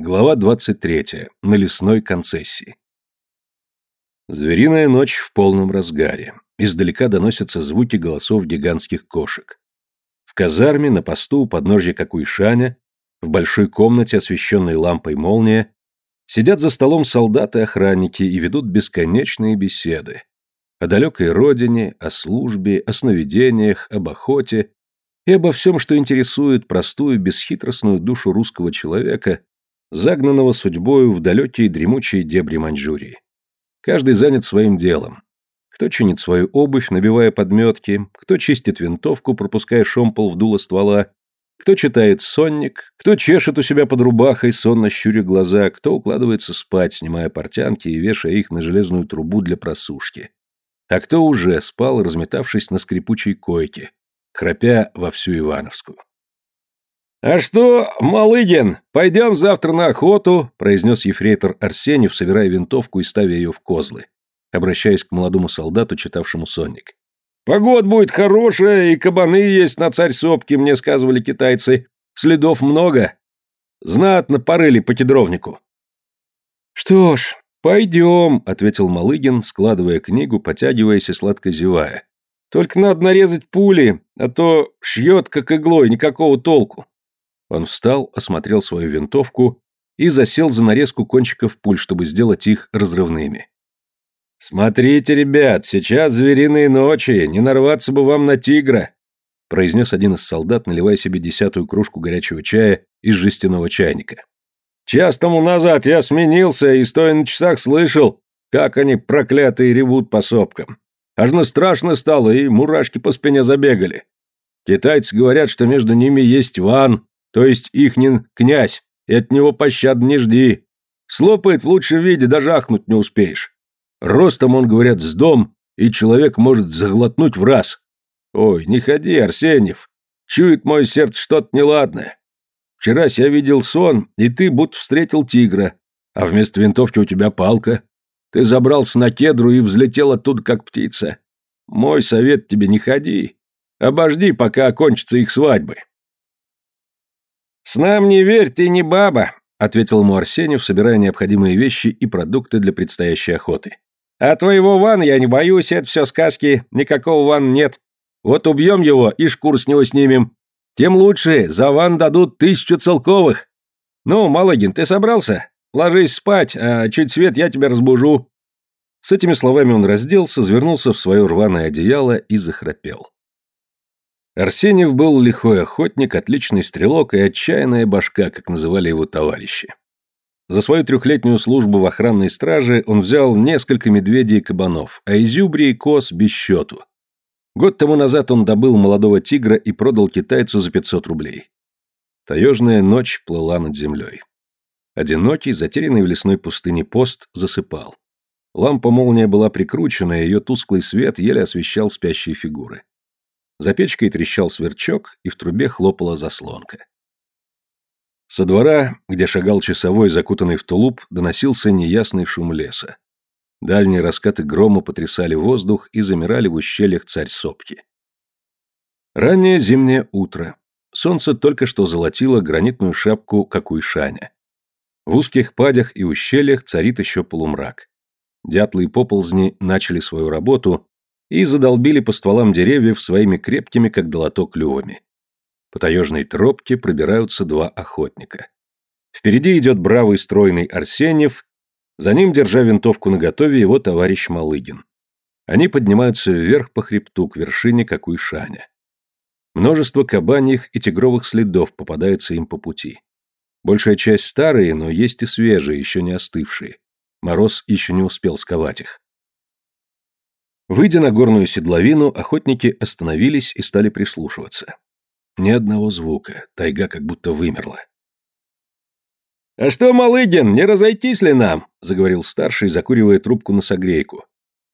Глава 23. На лесной концессии. Звериная ночь в полном разгаре. Издалека доносятся звуки голосов гигантских кошек. В казарме, на посту у подножья Какуйшаня, в большой комнате, освещенной лампой молния, сидят за столом солдаты-охранники и ведут бесконечные беседы. О далекой родине, о службе, о сновидениях, об охоте и обо всем, что интересует простую бесхитростную душу русского человека – загнанного судьбою в далекие дремучие дебри Маньчжурии. Каждый занят своим делом. Кто чинит свою обувь, набивая подметки, кто чистит винтовку, пропуская шомпол в дуло ствола, кто читает сонник, кто чешет у себя под рубахой, сонно щуря глаза, кто укладывается спать, снимая портянки и вешая их на железную трубу для просушки. А кто уже спал, разметавшись на скрипучей койке, храпя во всю Ивановскую. «А что, Малыгин, пойдем завтра на охоту», – произнес ефрейтор Арсеньев, собирая винтовку и ставя ее в козлы, обращаясь к молодому солдату, читавшему сонник. «Погод будет хорошая, и кабаны есть на царь сопки, мне сказывали китайцы. Следов много. Знатно порыли по кедровнику». «Что ж, пойдем», – ответил Малыгин, складывая книгу, потягиваясь и сладко зевая. «Только надо нарезать пули, а то шьет, как иглой, никакого толку». Он встал, осмотрел свою винтовку и засел за нарезку кончиков пуль, чтобы сделать их разрывными. «Смотрите, ребят, сейчас звериные ночи, не нарваться бы вам на тигра!» произнес один из солдат, наливая себе десятую кружку горячего чая из жестяного чайника. «Час тому назад я сменился и, стоя на часах, слышал, как они, проклятые, ревут по сопкам. Аж на страшно стало, и мурашки по спине забегали. Китайцы говорят, что между ними есть ван, то есть ихнин князь, и от него пощад не жди. Слопает в лучшем виде, даже ахнуть не успеешь. Ростом он, говорят, с дом, и человек может заглотнуть в раз. Ой, не ходи, Арсеньев, чует мое сердце что-то неладное. Вчерась я видел сон, и ты будто встретил тигра, а вместо винтовки у тебя палка. Ты забрался на кедру и взлетел оттуда, как птица. Мой совет тебе не ходи. Обожди, пока окончится их свадьбы. «С нам не верь, ты не баба», — ответил ему Арсеньев, собирая необходимые вещи и продукты для предстоящей охоты. «А твоего ван я не боюсь, это все сказки, никакого Ван нет. Вот убьем его и шкур с него снимем. Тем лучше, за Ван дадут тысячу целковых. Ну, Малыгин, ты собрался? Ложись спать, а чуть свет я тебя разбужу». С этими словами он разделся, завернулся в свое рваное одеяло и захрапел. Арсеньев был лихой охотник, отличный стрелок и отчаянная башка, как называли его товарищи. За свою трехлетнюю службу в охранной страже он взял несколько медведей и кабанов, а изюбри и коз без счету. Год тому назад он добыл молодого тигра и продал китайцу за 500 рублей. Таежная ночь плыла над землей. Одинокий, затерянный в лесной пустыне пост, засыпал. Лампа-молния была прикручена, и ее тусклый свет еле освещал спящие фигуры. За печкой трещал сверчок, и в трубе хлопала заслонка. Со двора, где шагал часовой, закутанный в тулуп, доносился неясный шум леса. Дальние раскаты грома потрясали воздух и замирали в ущельях царь сопки. Раннее зимнее утро. Солнце только что золотило гранитную шапку Какуйшаня. В узких падях и ущельях царит еще полумрак. Дятлы и поползни начали свою работу, и задолбили по стволам деревьев своими крепкими, как долото, клювами. По таежной тропке пробираются два охотника. Впереди идет бравый стройный Арсеньев, за ним, держа винтовку наготове, его товарищ Малыгин. Они поднимаются вверх по хребту к вершине Какуйшаня. Множество кабаньих и тигровых следов попадается им по пути. Большая часть старые, но есть и свежие, еще не остывшие. Мороз еще не успел сковать их. Выйдя на горную седловину, охотники остановились и стали прислушиваться. Ни одного звука, тайга как будто вымерла. «А что, Малыгин, не разойтись ли нам?» — заговорил старший, закуривая трубку на согрейку.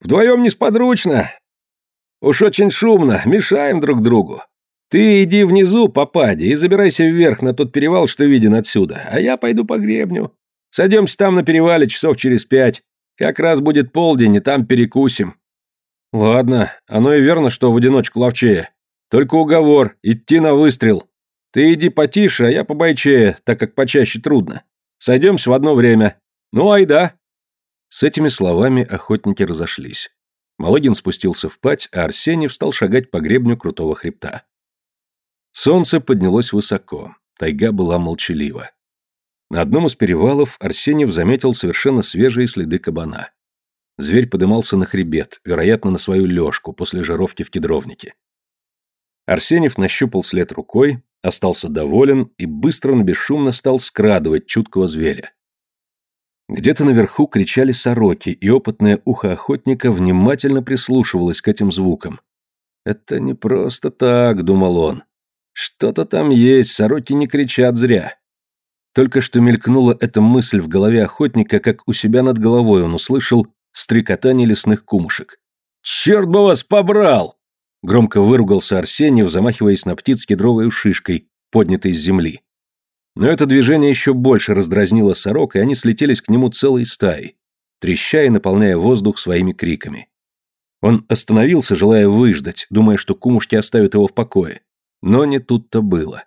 «Вдвоем несподручно. Уж очень шумно, мешаем друг другу. Ты иди внизу по паде и забирайся вверх на тот перевал, что виден отсюда, а я пойду по гребню. Сойдемся там на перевале часов через пять. Как раз будет полдень, и там перекусим. Ладно, оно и верно, что в одиночку ловчее. Только уговор, идти на выстрел. Ты иди потише, а я побойчее, так как почаще трудно. Сойдемся в одно время. Ну, айда. С этими словами охотники разошлись. Малыгин спустился в пать, а Арсений встал шагать по гребню крутого хребта. Солнце поднялось высоко, тайга была молчалива. На одном из перевалов Арсеньев заметил совершенно свежие следы кабана. Зверь подымался на хребет, вероятно, на свою лёжку после жировки в кедровнике. Арсеньев нащупал след рукой, остался доволен и быстро, но бесшумно стал скрадывать чуткого зверя. Где-то наверху кричали сороки, и опытное ухо охотника внимательно прислушивалось к этим звукам. «Это не просто так», — думал он. «Что-то там есть, сороки не кричат зря». Только что мелькнула эта мысль в голове охотника, как у себя над головой он услышал стрекотание лесных кумушек. «Черт бы вас побрал!» Громко выругался Арсеньев, замахиваясь на птиц кедровой шишкой, поднятой с земли. Но это движение еще больше раздразнило сорок, и они слетелись к нему целой стаей, трещая и наполняя воздух своими криками. Он остановился, желая выждать, думая, что кумушки оставят его в покое. Но не тут-то было.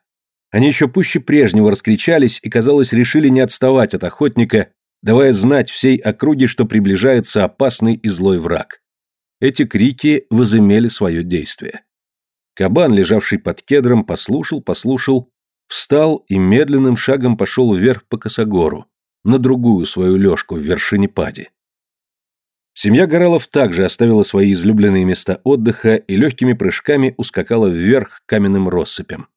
Они еще пуще прежнего раскричались и, казалось, решили не отставать от охотника, давая знать всей округе, что приближается опасный и злой враг. Эти крики возымели свое действие. Кабан, лежавший под кедром, послушал, послушал, встал и медленным шагом пошел вверх по косогору, на другую свою лёжку в вершине пади. Семья Горалов также оставила свои излюбленные места отдыха и легкими прыжками ускакала вверх каменным россыпям.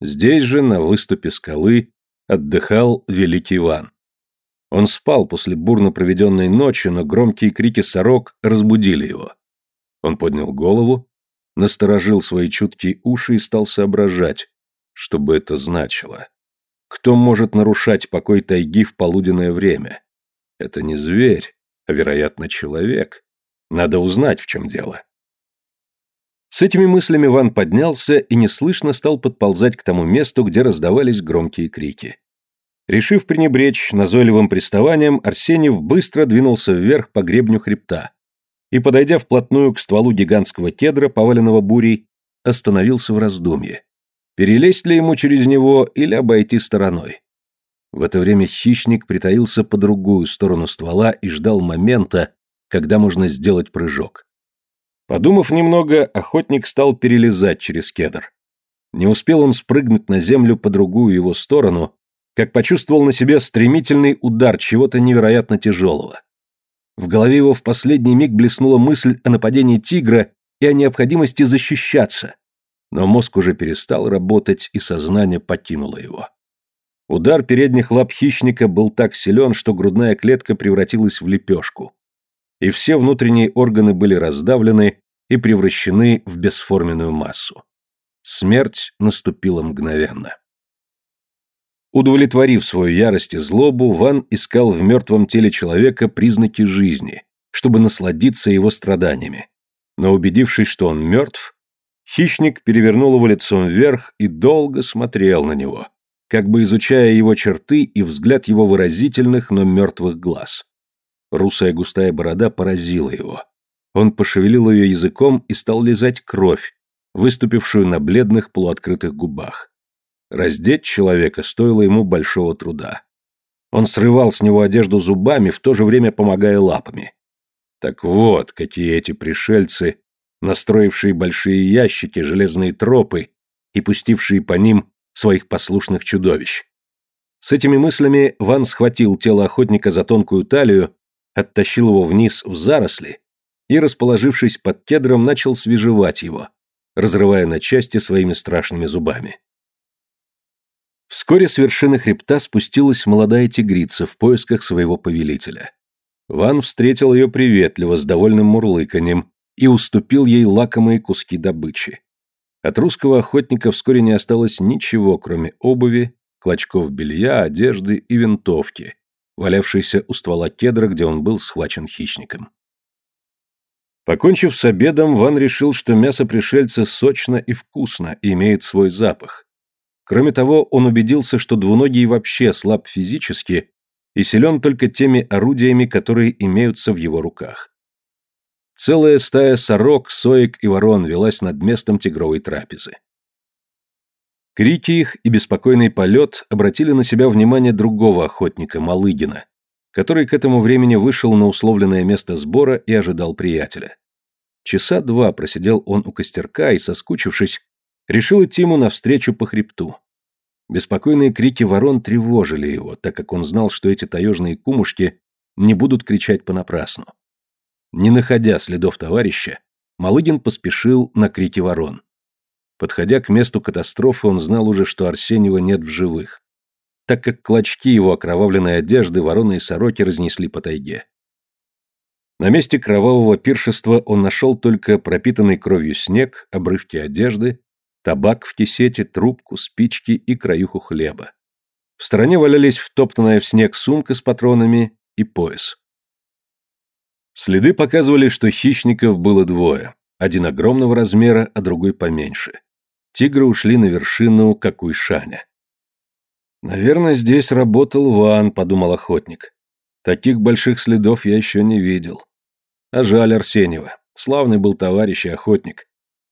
Здесь же, на выступе скалы, отдыхал Великий Иван. Он спал после бурно проведенной ночи, но громкие крики сорок разбудили его. Он поднял голову, насторожил свои чуткие уши и стал соображать, что бы это значило. Кто может нарушать покой тайги в полуденное время? Это не зверь, а, вероятно, человек. Надо узнать, в чем дело. С этими мыслями Ван поднялся и неслышно стал подползать к тому месту, где раздавались громкие крики. Решив пренебречь назойливым приставанием, Арсеньев быстро двинулся вверх по гребню хребта и, подойдя вплотную к стволу гигантского кедра, поваленного бурей, остановился в раздумье. Перелезть ли ему через него или обойти стороной? В это время хищник притаился по другую сторону ствола и ждал момента, когда можно сделать прыжок. Подумав немного, охотник стал перелезать через кедр. Не успел он спрыгнуть на землю по другую его сторону, как почувствовал на себе стремительный удар чего-то невероятно тяжелого. В голове его в последний миг блеснула мысль о нападении тигра и о необходимости защищаться, но мозг уже перестал работать, и сознание покинуло его. Удар передних лап хищника был так силен, что грудная клетка превратилась в лепешку. И все внутренние органы были раздавлены и превращены в бесформенную массу. Смерть наступила мгновенно. Удовлетворив свою ярость и злобу, Ван искал в мертвом теле человека признаки жизни, чтобы насладиться его страданиями. Но убедившись, что он мертв, хищник перевернул его лицом вверх и долго смотрел на него, как бы изучая его черты и взгляд его выразительных, но мертвых глаз. Русая густая борода поразила его. Он пошевелил ее языком и стал лизать кровь, выступившую на бледных полуоткрытых губах. Раздеть человека стоило ему большого труда. Он срывал с него одежду зубами, в то же время помогая лапами. Так вот, какие эти пришельцы, настроившие большие ящики, железные тропы и пустившие по ним своих послушных чудовищ. С этими мыслями Ван схватил тело охотника за тонкую талию, оттащил его вниз в заросли и, расположившись под кедром, начал свежевать его, разрывая на части своими страшными зубами. Вскоре с вершины хребта спустилась молодая тигрица в поисках своего повелителя. Ван встретил ее приветливо, с довольным мурлыканьем, и уступил ей лакомые куски добычи. От русского охотника вскоре не осталось ничего, кроме обуви, клочков белья, одежды и винтовки, валявшейся у ствола кедра, где он был схвачен хищником. Покончив с обедом, Ван решил, что мясо пришельца сочно и вкусно и имеет свой запах, Кроме того, он убедился, что двуногий вообще слаб физически и силен только теми орудиями, которые имеются в его руках. Целая стая сорок, соек и ворон велась над местом тигровой трапезы. Крики их и беспокойный полет обратили на себя внимание другого охотника, Малыгина, который к этому времени вышел на условленное место сбора и ожидал приятеля. Часа два просидел он у костерка и, соскучившись, решил идти ему навстречу по хребту. Беспокойные крики ворон тревожили его, так как он знал, что эти таежные кумушки не будут кричать понапрасну. Не находя следов товарища, Малыгин поспешил на крики ворон. Подходя к месту катастрофы, он знал уже, что Арсеньева нет в живых, так как клочки его окровавленной одежды вороны и сороки разнесли по тайге. На месте кровавого пиршества он нашел только пропитанный кровью снег, обрывки одежды, Табак в кисете, трубку, спички и краюху хлеба. В стороне валялись втоптанная в снег сумка с патронами и пояс. Следы показывали, что хищников было двое. Один огромного размера, а другой поменьше. Тигры ушли на вершину Какуйшаня. «Наверное, здесь работал Ван», — подумал охотник. «Таких больших следов я еще не видел. А жаль Арсеньева. Славный был товарищ и охотник.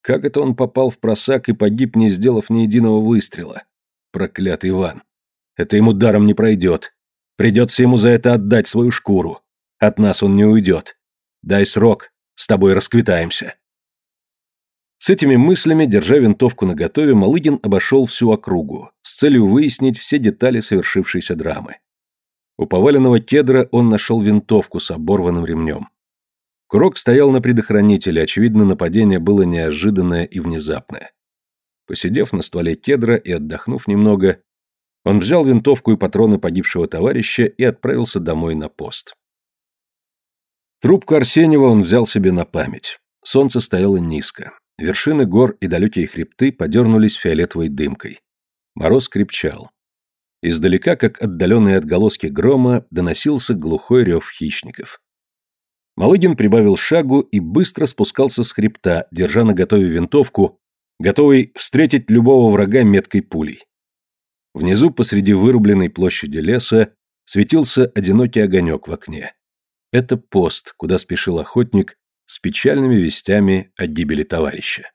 Как это он попал в просак и погиб, не сделав ни единого выстрела? Проклятый Иван. Это ему даром не пройдет. Придется ему за это отдать свою шкуру. От нас он не уйдет. Дай срок, с тобой расквитаемся. С этими мыслями, держа винтовку наготове, Малыгин обошел всю округу с целью выяснить все детали совершившейся драмы. У поваленного кедра он нашел винтовку с оборванным ремнем. Крок стоял на предохранителе, очевидно, нападение было неожиданное и внезапное. Посидев на стволе кедра и отдохнув немного, он взял винтовку и патроны погибшего товарища и отправился домой на пост. Трубку Арсеньева он взял себе на память. Солнце стояло низко. Вершины гор и далекие хребты подернулись фиолетовой дымкой. Мороз крепчал. Издалека, как отдаленные отголоски грома, доносился глухой рев хищников. Малыгин прибавил шагу и быстро спускался с хребта, держа на готове винтовку, готовый встретить любого врага меткой пулей. Внизу, посреди вырубленной площади леса, светился одинокий огонек в окне. Это пост, куда спешил охотник с печальными вестями о гибели товарища.